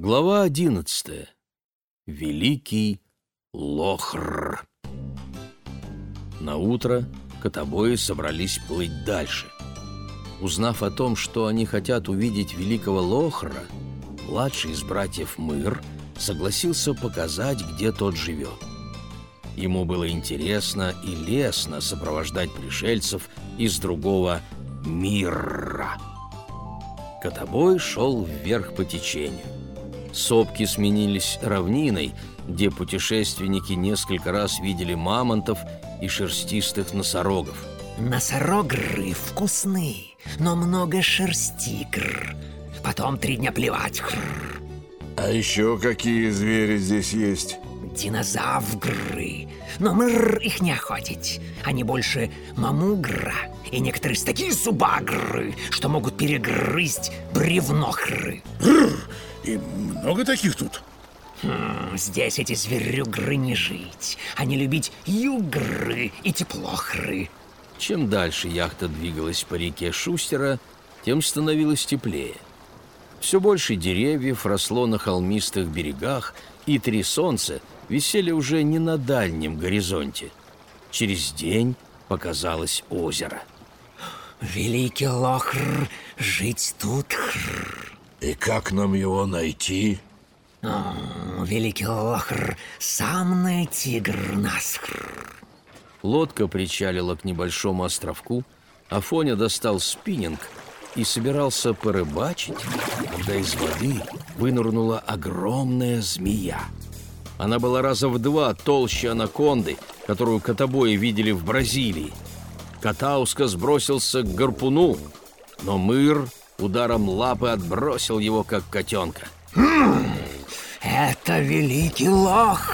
Глава одиннадцатая. Великий Лохр. На утро котобои собрались плыть дальше. Узнав о том, что они хотят увидеть великого Лохра, младший из братьев Мыр согласился показать, где тот живет. Ему было интересно и лестно сопровождать пришельцев из другого мира. Котобой шел вверх по течению. Сопки сменились равниной, где путешественники несколько раз видели мамонтов и шерстистых носорогов. Носорогры вкусны, но много шерсти. Гр. Потом три дня плевать. Гр. А еще какие звери здесь есть? Динозавры. Но мыр их не охотить. Они больше мамугра. И некоторые такие зубагры, что могут перегрызть бревнохры. И много таких тут? Хм, здесь эти зверюгры не жить, а не любить югры и теплохры. Чем дальше яхта двигалась по реке Шустера, тем становилось теплее. Все больше деревьев росло на холмистых берегах, и три солнца висели уже не на дальнем горизонте. Через день показалось озеро. Великий Лохр, жить тут. И как нам его найти? О, великий Лохр, самный тигр нас. Лодка причалила к небольшому островку, Афоня достал спиннинг и собирался порыбачить, когда из воды вынырнула огромная змея. Она была раза в два толще анаконды, которую котобои видели в Бразилии. Катауска сбросился к гарпуну, но мыр ударом лапы отбросил его, как котенка. Это великий лох.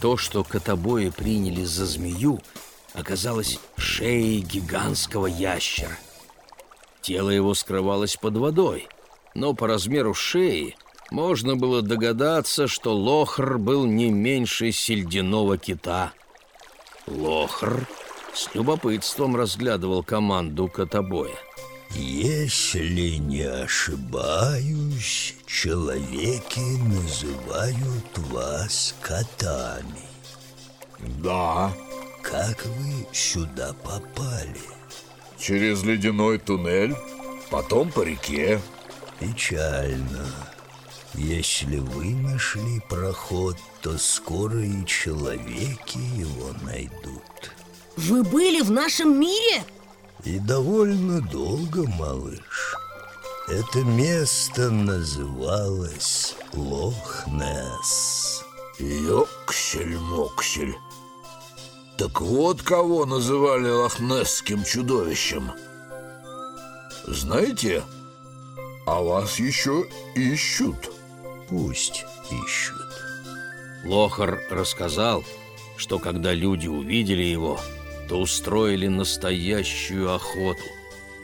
То, что котобои приняли за змею, оказалось шеей гигантского ящера. Тело его скрывалось под водой, но по размеру шеи можно было догадаться, что лохр был не меньше сельдяного кита. Лохр с любопытством разглядывал команду котобоя. Если не ошибаюсь, человеки называют вас котами. Да, Как вы сюда попали? Через ледяной туннель, потом по реке. Печально. Если вы нашли проход, то скоро и человеки его найдут. Вы были в нашем мире? И довольно долго, малыш. Это место называлось Лох-Несс. Ёксель-моксель. Так вот кого называли лохнесским чудовищем. Знаете, а вас еще ищут. Пусть ищут. Лохар рассказал, что когда люди увидели его, то устроили настоящую охоту,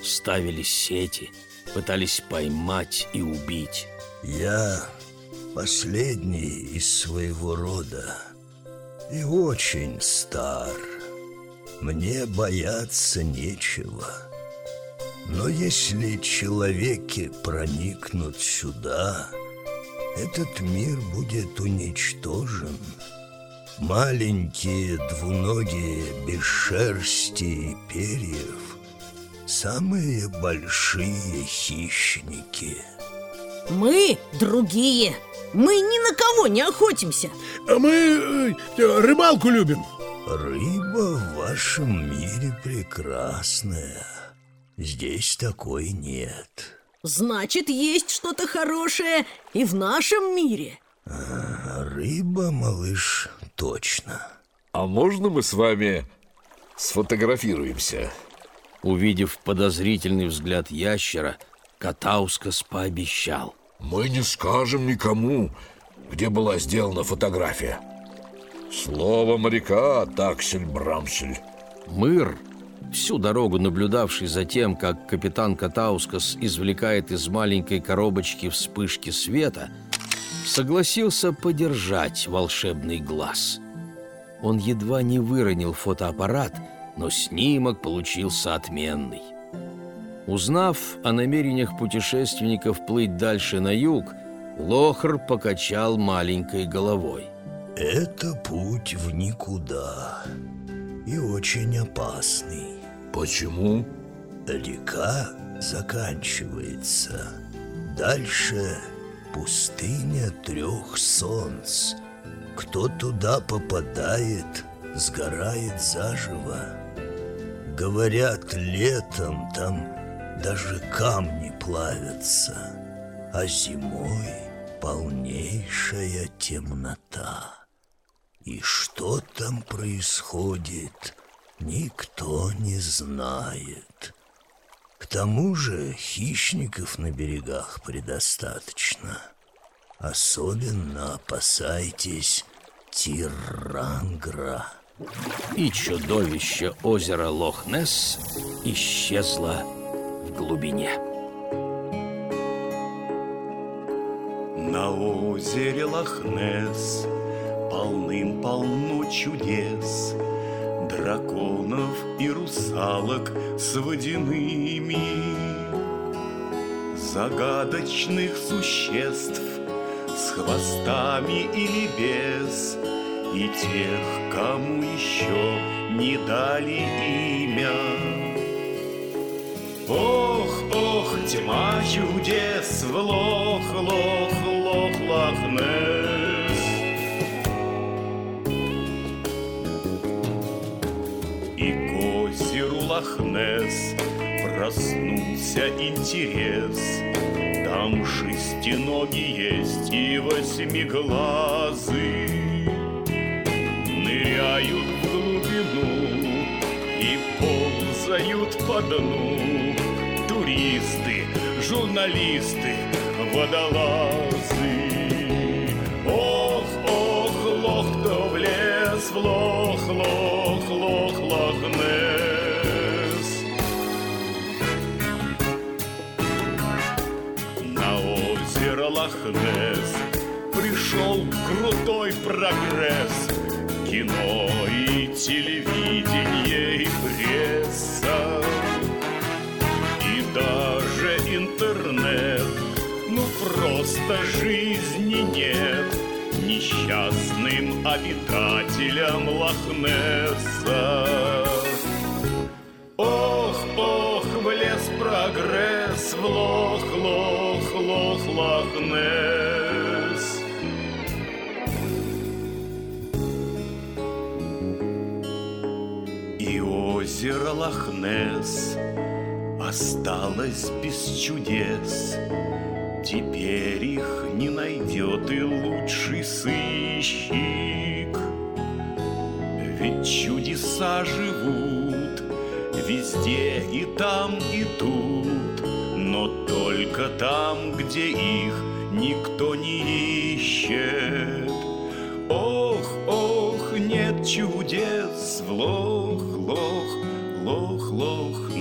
ставили сети, пытались поймать и убить. Я последний из своего рода и очень стар. Мне бояться нечего. Но если человеки проникнут сюда, этот мир будет уничтожен. Маленькие двуногие без шерсти и перьев Самые большие хищники Мы другие. Мы ни на кого не охотимся. А мы э, рыбалку любим. Рыба в вашем мире прекрасная Здесь такой нет Значит, есть что-то хорошее и в нашем мире. Рыба, малыш, точно А можно мы с вами сфотографируемся? Увидев подозрительный взгляд ящера, Катаускас пообещал. Мы не скажем никому, где была сделана фотография. Слово моряка, таксель-брамсель. Мыр, всю дорогу наблюдавший за тем, как капитан Катаускас извлекает из маленькой коробочки вспышки света, согласился подержать волшебный глаз. Он едва не выронил фотоаппарат, но снимок получился отменный. Узнав о намерениях путешественников плыть дальше на юг, Лохр покачал маленькой головой. Это путь в никуда и очень опасный. Почему? Река заканчивается. Дальше пустыня трех солнц. Кто туда попадает, сгорает заживо. Говорят, летом там даже камни плавятся, а зимой полнейшая темнота. И что там происходит, никто не знает. К тому же хищников на берегах предостаточно. Особенно опасайтесь тирангра. И чудовище озера Лох-Несс исчезло в глубине. На озере Лохнес полным-полно чудес. Драконов и русалок с водяными. Загадочных существ с хвостами или без. И тех, кому еще не дали имя Ох, ох, тьма чудес в лох, лох, лох, лохнес. И к озеру Лохнес проснулся интерес. Там шестиногие есть и восьмиглазы. Ныряют в глубину ползают по дну. Туристы, журналисты, водолазы. Ох, ох, лох-то влез в лох, лох, лох, лохнес. На озеро Лохнес пришел крутой прогресс. Кино и телевидение просто жизни нет. Несчастным обитателям Лохнесса Ох, ох, влез прогресс в лох, лох, лох, лохнес И озеро Лохнес осталось без чудес. Теперь их не найдет и лучший сыщик. Ведь чудеса живут везде и там, и тут, но только там, где их никто не ищет. Ох, ох, нет чудес в лох, лох, лох, лох.